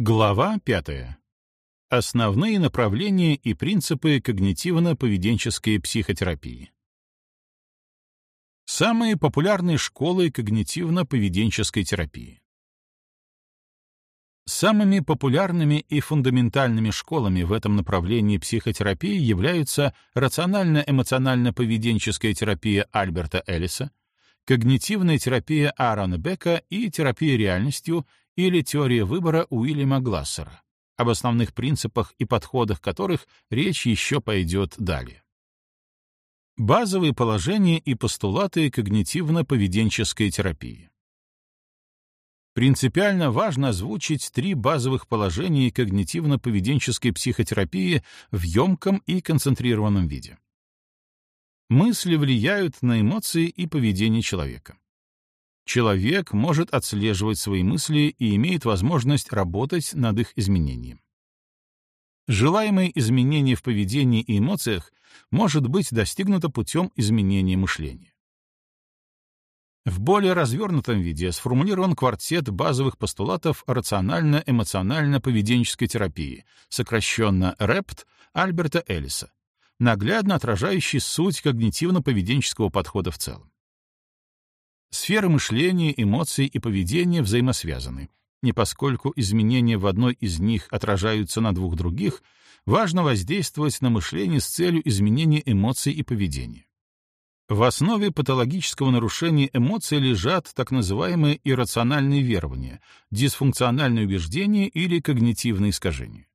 Глава 5. Основные направления и принципы когнитивно-поведенческой психотерапии. Самые популярные школы когнитивно-поведенческой терапии. Самыми популярными и фундаментальными школами в этом направлении психотерапии являются рационально-эмоционально-поведенческая терапия Альберта Эллиса, когнитивная терапия Аарона Бека и терапия реальностью или теория выбора Уильяма Глассера, об основных принципах и подходах которых речь еще пойдет далее. Базовые положения и постулаты когнитивно-поведенческой терапии. Принципиально важно озвучить три базовых положения когнитивно-поведенческой психотерапии в емком и концентрированном виде. Мысли влияют на эмоции и поведение человека. Человек может отслеживать свои мысли и имеет возможность работать над их изменением. Желаемое изменение в поведении и эмоциях может быть достигнуто путем изменения мышления. В более развернутом виде сформулирован квартет базовых постулатов рационально-эмоционально-поведенческой терапии, сокращенно РЭПТ, Альберта Эллиса, наглядно отражающий суть когнитивно-поведенческого подхода в целом. Сферы мышления, эмоций и поведения взаимосвязаны, и поскольку изменения в одной из них отражаются на двух других, важно воздействовать на мышление с целью изменения эмоций и поведения. В основе патологического нарушения эмоций лежат так называемые иррациональные верования, дисфункциональные убеждения или когнитивные искажения.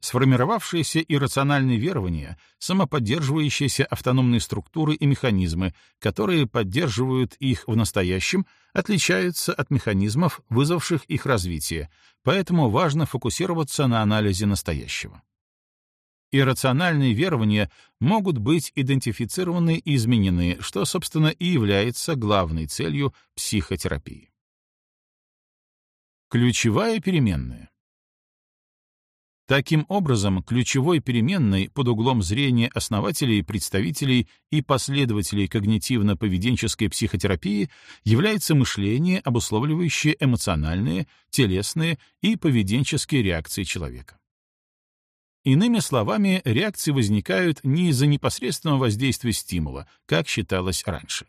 Сформировавшиеся иррациональные верования, самоподдерживающиеся автономные структуры и механизмы, которые поддерживают их в настоящем, отличаются от механизмов, вызвавших их развитие, поэтому важно фокусироваться на анализе настоящего. Иррациональные верования могут быть идентифицированы и изменены, что, собственно, и является главной целью психотерапии. Ключевая переменная. Таким образом, ключевой переменной под углом зрения основателей, представителей и последователей когнитивно-поведенческой психотерапии является мышление, обусловливающее эмоциональные, телесные и поведенческие реакции человека. Иными словами, реакции возникают не из-за непосредственного воздействия стимула, как считалось раньше.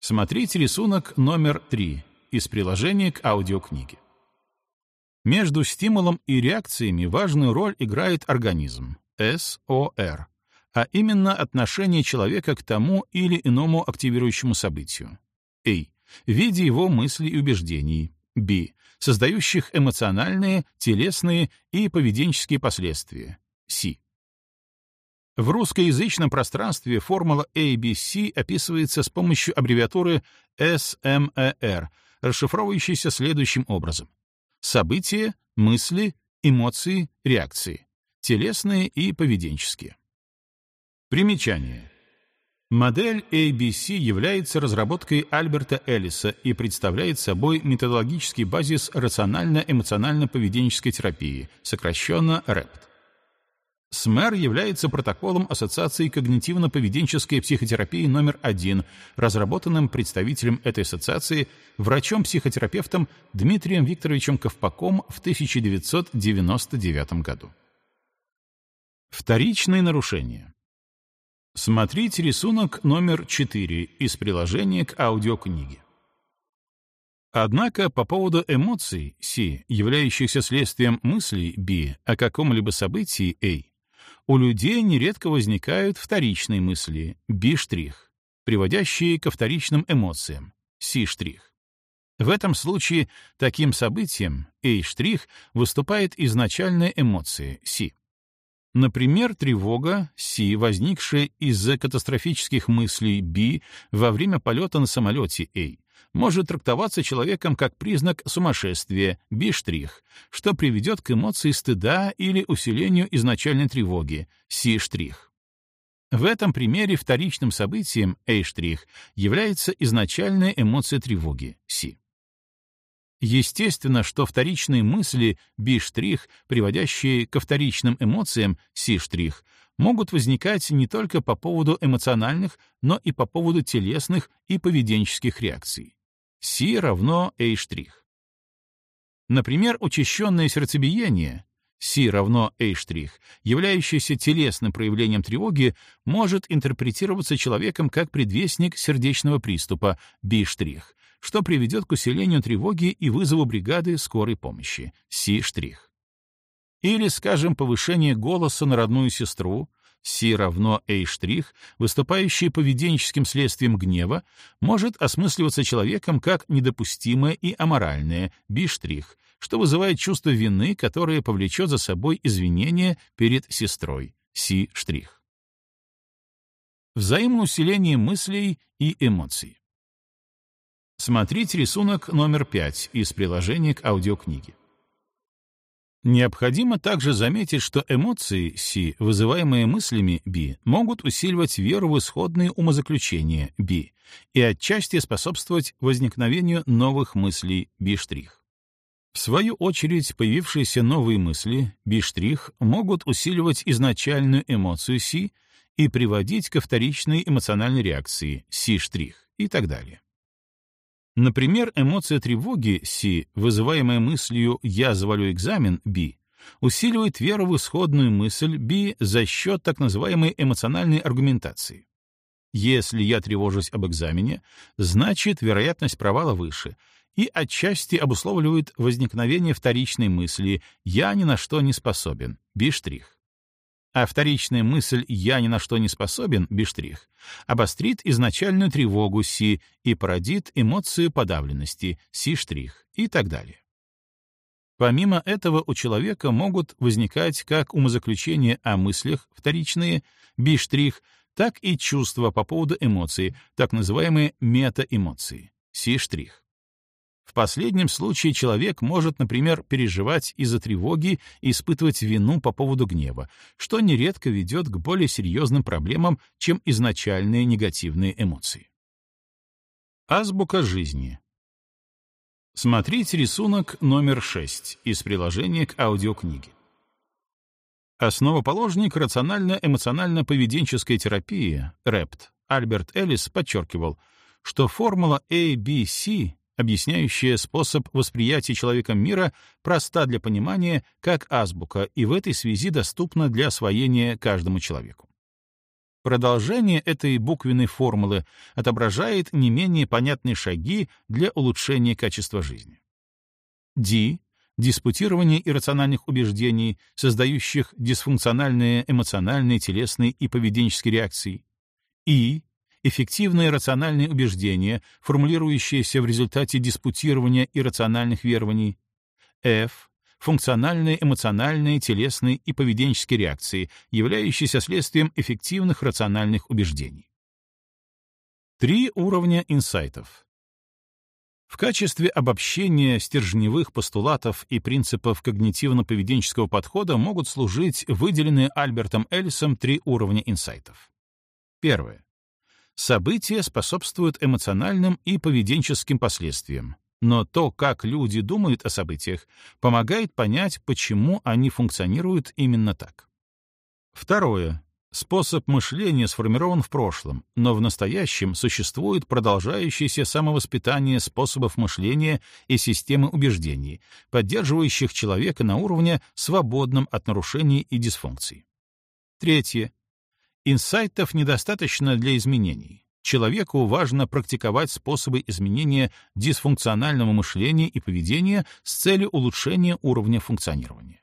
Смотрите рисунок номер 3 из приложения к аудиокниге. Между стимулом и реакциями важную роль играет организм, СОР, а именно отношение человека к тому или иному активирующему событию, А, в виде его мыслей и убеждений, Б, создающих эмоциональные, телесные и поведенческие последствия, С. В русскоязычном пространстве формула ABC описывается с помощью аббревиатуры SMER, расшифровывающейся следующим образом. События, мысли, эмоции, реакции. Телесные и поведенческие. Примечание. Модель ABC является разработкой Альберта Эллиса и представляет собой методологический базис рационально-эмоционально-поведенческой терапии, сокращенно РЭПТ. СМЭР является протоколом Ассоциации когнитивно-поведенческой психотерапии номер один, разработанным представителем этой ассоциации, врачом-психотерапевтом Дмитрием Викторовичем Ковпаком в 1999 году. Вторичные нарушения. Смотрите рисунок номер 4 из приложения к аудиокниге. Однако по поводу эмоций, Си, являющихся следствием мыслей, Би, о каком-либо событии, A, у людей нередко возникают вторичные мысли, B-штрих, приводящие ко вторичным эмоциям, C-штрих. В этом случае таким событием A' выступает изначальная эмоция C. Например, тревога C, возникшая из-за катастрофических мыслей B во время полета на самолете A, может трактоваться человеком как признак сумасшествия, B', что приведет к эмоции стыда или усилению изначальной тревоги, C'. В этом примере вторичным событием A' является изначальная эмоция тревоги, C. Естественно, что вторичные мысли B', приводящие ко вторичным эмоциям C', могут возникать не только по поводу эмоциональных, но и по поводу телесных и поведенческих реакций. C равно A'. Например, учащенное сердцебиение, Си равно A', являющееся телесным проявлением тревоги, может интерпретироваться человеком как предвестник сердечного приступа B', что приведет к усилению тревоги и вызову бригады скорой помощи C'. Или, скажем, повышение голоса на родную сестру, Си равно A', выступающий поведенческим следствием гнева, может осмысливаться человеком как недопустимое и аморальное, B', что вызывает чувство вины, которое повлечет за собой извинения перед сестрой, Си'. Взаимное усиление мыслей и эмоций. Смотрите рисунок номер 5 из приложения к аудиокниге. Необходимо также заметить, что эмоции Си, вызываемые мыслями Би, могут усиливать веру в исходные умозаключения Би и отчасти способствовать возникновению новых мыслей Би'. В свою очередь, появившиеся новые мысли Би' могут усиливать изначальную эмоцию Си и приводить ко вторичной эмоциональной реакции Си' и так далее. Например, эмоция тревоги Си, вызываемая мыслью «я завалю экзамен» Би, усиливает веру в исходную мысль Би за счет так называемой эмоциональной аргументации. Если я тревожусь об экзамене, значит, вероятность провала выше, и отчасти обусловливает возникновение вторичной мысли «я ни на что не способен» Би штрих а вторичная мысль «я ни на что не способен» биштрих обострит изначальную тревогу Си и породит эмоцию подавленности Си-штрих и так далее. Помимо этого у человека могут возникать как умозаключения о мыслях вторичные Би-штрих, так и чувства по поводу эмоций, так называемые метаэмоции Си-штрих. В последнем случае человек может, например, переживать из-за тревоги и испытывать вину по поводу гнева, что нередко ведет к более серьезным проблемам, чем изначальные негативные эмоции. Азбука жизни. Смотрите рисунок номер 6 из приложения к аудиокниге. Основоположник рационально-эмоционально-поведенческой терапии, РЭПТ, Альберт Эллис подчеркивал, что формула ABC объясняющая способ восприятия человеком мира, проста для понимания, как азбука, и в этой связи доступна для освоения каждому человеку. Продолжение этой буквенной формулы отображает не менее понятные шаги для улучшения качества жизни. D — диспутирование иррациональных убеждений, создающих дисфункциональные эмоциональные, телесные и поведенческие реакции. И эффективные рациональные убеждения, формулирующиеся в результате диспутирования иррациональных верований, F — функциональные, эмоциональные, телесные и поведенческие реакции, являющиеся следствием эффективных рациональных убеждений. Три уровня инсайтов. В качестве обобщения стержневых постулатов и принципов когнитивно-поведенческого подхода могут служить выделенные Альбертом Эллисом три уровня инсайтов. Первое. События способствуют эмоциональным и поведенческим последствиям, но то, как люди думают о событиях, помогает понять, почему они функционируют именно так. Второе. Способ мышления сформирован в прошлом, но в настоящем существует продолжающееся самовоспитание способов мышления и системы убеждений, поддерживающих человека на уровне, свободном от нарушений и дисфункций. Третье. Инсайтов недостаточно для изменений. Человеку важно практиковать способы изменения дисфункционального мышления и поведения с целью улучшения уровня функционирования.